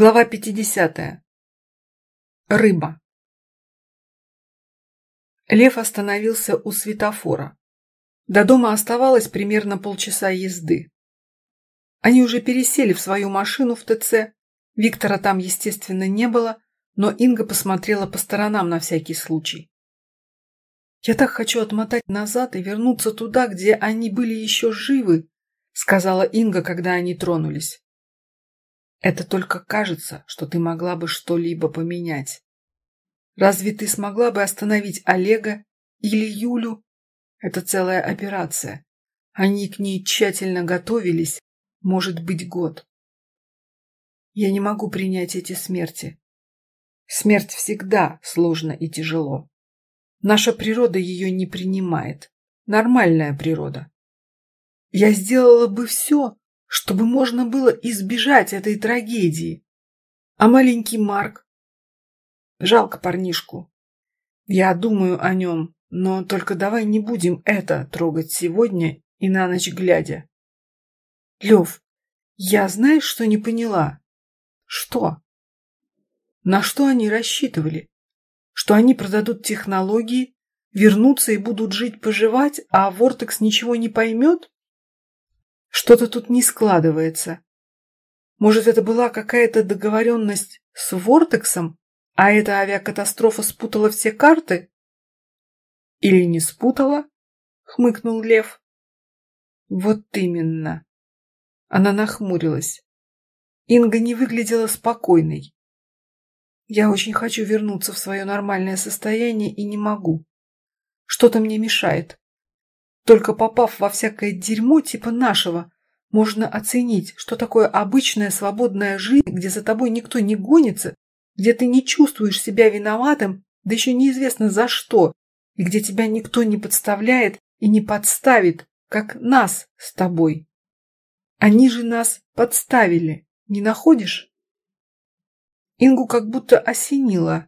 Глава 50. Рыба. Лев остановился у светофора. До дома оставалось примерно полчаса езды. Они уже пересели в свою машину в ТЦ. Виктора там, естественно, не было, но Инга посмотрела по сторонам на всякий случай. «Я так хочу отмотать назад и вернуться туда, где они были еще живы», сказала Инга, когда они тронулись. Это только кажется, что ты могла бы что-либо поменять. Разве ты смогла бы остановить Олега или Юлю? Это целая операция. Они к ней тщательно готовились, может быть, год. Я не могу принять эти смерти. Смерть всегда сложно и тяжело. Наша природа ее не принимает. Нормальная природа. Я сделала бы все, чтобы можно было избежать этой трагедии. А маленький Марк? Жалко парнишку. Я думаю о нем, но только давай не будем это трогать сегодня и на ночь глядя. Лев, я знаешь, что не поняла? Что? На что они рассчитывали? Что они продадут технологии, вернутся и будут жить-поживать, а Вортекс ничего не поймет? Что-то тут не складывается. Может, это была какая-то договоренность с Вортексом, а эта авиакатастрофа спутала все карты? Или не спутала? Хмыкнул Лев. Вот именно. Она нахмурилась. Инга не выглядела спокойной. Я очень хочу вернуться в свое нормальное состояние и не могу. Что-то мне мешает. Только попав во всякое дерьмо типа нашего, можно оценить, что такое обычная свободная жизнь, где за тобой никто не гонится, где ты не чувствуешь себя виноватым, да еще неизвестно за что, и где тебя никто не подставляет и не подставит, как нас с тобой. Они же нас подставили, не находишь? Ингу как будто осенило.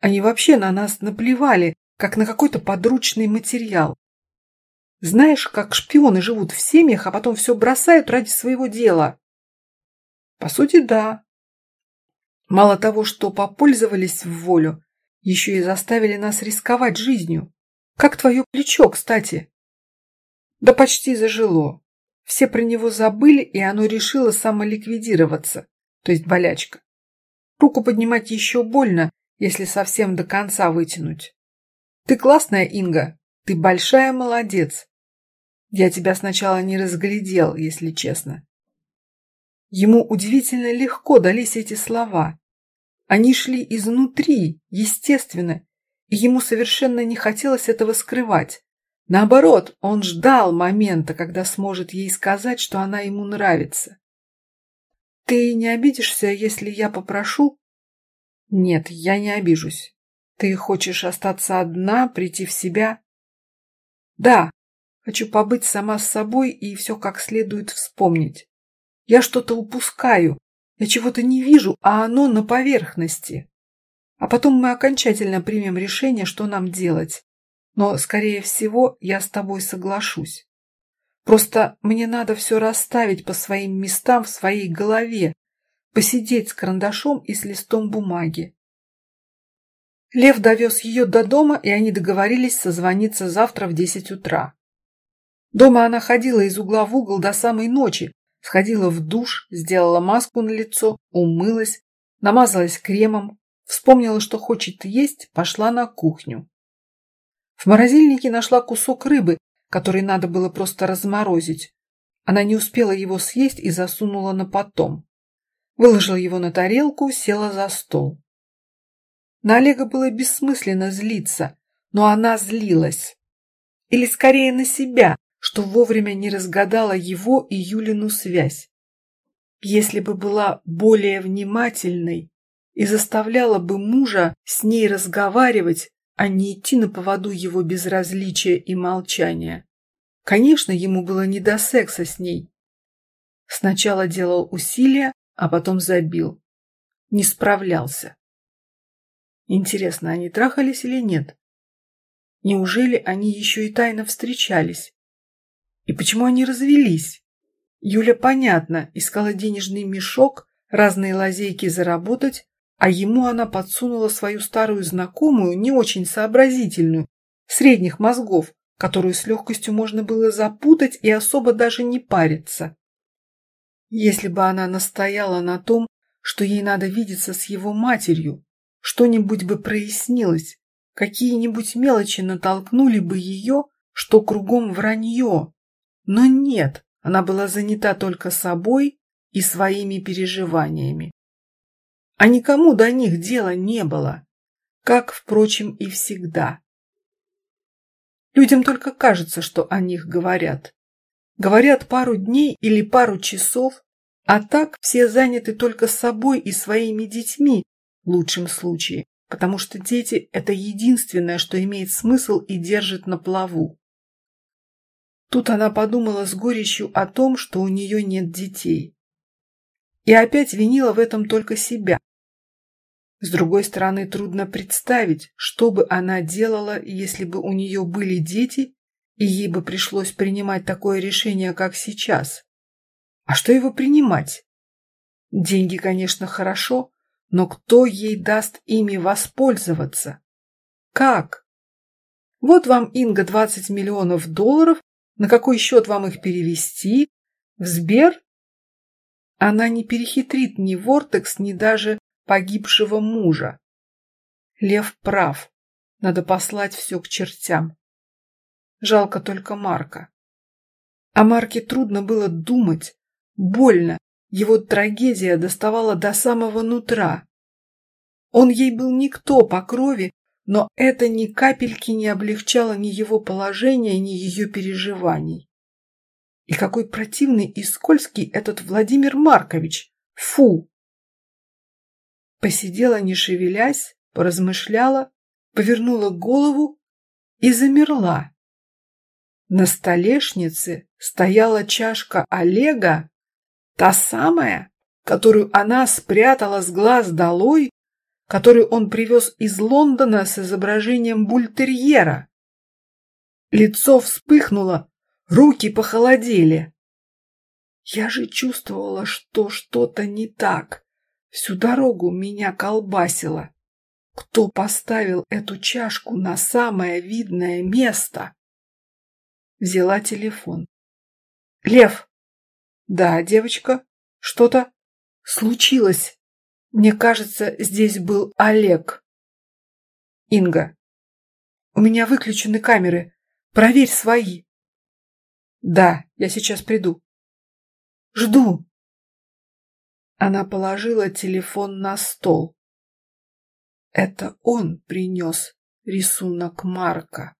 Они вообще на нас наплевали, как на какой-то подручный материал. Знаешь, как шпионы живут в семьях, а потом все бросают ради своего дела? По сути, да. Мало того, что попользовались в волю, еще и заставили нас рисковать жизнью. Как твое плечо, кстати. Да почти зажило. Все про него забыли, и оно решило самоликвидироваться, то есть болячка. Руку поднимать еще больно, если совсем до конца вытянуть. Ты классная, Инга. Ты большая молодец. Я тебя сначала не разглядел, если честно. Ему удивительно легко дались эти слова. Они шли изнутри, естественно, и ему совершенно не хотелось этого скрывать. Наоборот, он ждал момента, когда сможет ей сказать, что она ему нравится. «Ты не обидишься, если я попрошу?» «Нет, я не обижусь. Ты хочешь остаться одна, прийти в себя?» «Да, Хочу побыть сама с собой и все как следует вспомнить. Я что-то упускаю, я чего-то не вижу, а оно на поверхности. А потом мы окончательно примем решение, что нам делать. Но, скорее всего, я с тобой соглашусь. Просто мне надо все расставить по своим местам в своей голове, посидеть с карандашом и с листом бумаги. Лев довез ее до дома, и они договорились созвониться завтра в десять утра. Дома она ходила из угла в угол до самой ночи, сходила в душ, сделала маску на лицо, умылась, намазалась кремом, вспомнила, что хочет есть, пошла на кухню. В морозильнике нашла кусок рыбы, который надо было просто разморозить. Она не успела его съесть и засунула на потом. Выложила его на тарелку, села за стол. На Олега было бессмысленно злиться, но она злилась. Или скорее на себя, что вовремя не разгадала его и Юлину связь. Если бы была более внимательной и заставляла бы мужа с ней разговаривать, а не идти на поводу его безразличия и молчания. Конечно, ему было не до секса с ней. Сначала делал усилия, а потом забил. Не справлялся. Интересно, они трахались или нет? Неужели они еще и тайно встречались? И почему они развелись? Юля, понятно, искала денежный мешок, разные лазейки заработать, а ему она подсунула свою старую знакомую, не очень сообразительную, средних мозгов, которую с легкостью можно было запутать и особо даже не париться. Если бы она настояла на том, что ей надо видеться с его матерью, что-нибудь бы прояснилось, какие-нибудь мелочи натолкнули бы ее, что кругом вранье. Но нет, она была занята только собой и своими переживаниями. А никому до них дела не было, как, впрочем, и всегда. Людям только кажется, что о них говорят. Говорят пару дней или пару часов, а так все заняты только собой и своими детьми, в лучшем случае, потому что дети – это единственное, что имеет смысл и держит на плаву. Тут она подумала с горечью о том, что у нее нет детей. И опять винила в этом только себя. С другой стороны, трудно представить, что бы она делала, если бы у нее были дети, и ей бы пришлось принимать такое решение, как сейчас. А что его принимать? Деньги, конечно, хорошо, но кто ей даст ими воспользоваться? Как? Вот вам, Инга, 20 миллионов долларов, на какой счет вам их перевести? В Сбер? Она не перехитрит ни Вортекс, ни даже погибшего мужа. Лев прав. Надо послать все к чертям. Жалко только Марка. О Марке трудно было думать. Больно. Его трагедия доставала до самого нутра. Он ей был никто по крови, но это ни капельки не облегчало ни его положения, ни ее переживаний. И какой противный и скользкий этот Владимир Маркович! Фу! Посидела, не шевелясь, поразмышляла, повернула голову и замерла. На столешнице стояла чашка Олега, та самая, которую она спрятала с глаз долой, которую он привез из Лондона с изображением бультерьера. Лицо вспыхнуло, руки похолодели. Я же чувствовала, что что-то не так. Всю дорогу меня колбасило. Кто поставил эту чашку на самое видное место? Взяла телефон. Лев. Да, девочка. Что-то случилось. Мне кажется, здесь был Олег. Инга. У меня выключены камеры. Проверь свои. Да, я сейчас приду. Жду. Она положила телефон на стол. Это он принес рисунок Марка.